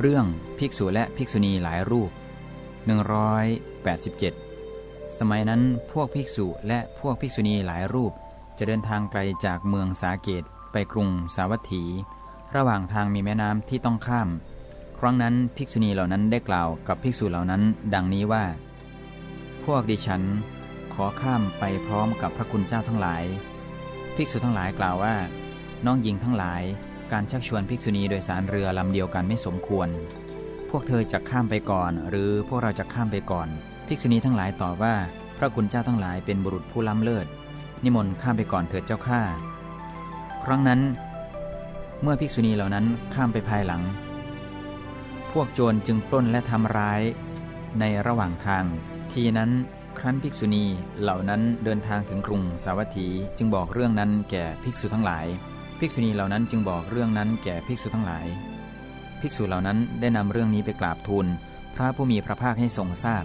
เรื่องภิกษุและภิกษุณีหลายรูป 187 สมัยนั้นพวกภิกษุและพวกภิกษุณีหลายรูป จะเดินทางไกลจากเมืองสาเกตไปกรุงสาวัตถี ระหว่างทางมีแม่น้ำที่ต้องข้าม ครั้งนั้นภิกษุณีเหล่านั้นได้กล่าวกับภิกษุเหล่านั้น ดังนี้ว่า พวกดิฉัน ขอข้ามไปพร้อมกับพระคุณเจ้าทั้งหลาย ภิกษุทั้งหลายกล่าวว่า น้องหญิงทั้งหลาย การชักชวนภิกษุณีโดยสารเรือลำเดียวกันไม่สมควร พวกเธอจะข้ามไปก่อน หรือพวกเราจะข้ามไปก่อน ภิกษุณีทั้งหลายตอบว่า พระคุณเจ้าทั้งหลายเป็นบุรุษผู้ล้ำเลิศ นิมนต์ข้ามไปก่อนเถิดเจ้าข้า ครั้งนั้น เมื่อภิกษุณีเหล่านั้นข้ามไปภายหลัง พวกโจรจึงปล้นและทำร้าย ในระหว่างทาง ทีนั้นครั้นภิกษุณีเหล่านั้นเดินทางถึงกรุงสาวัตถีจึงบอกเรื่องนั้นแก่ภิกษุทั้งหลาย ภิกษุณีเหล่านั้นจึงบอกเรื่องนั้นแก่ภิกษุทั้งหลาย ภิกษุเหล่านั้นได้นำเรื่องนี้ไปกราบทูล พระผู้มีพระภาคให้ทรงทราบ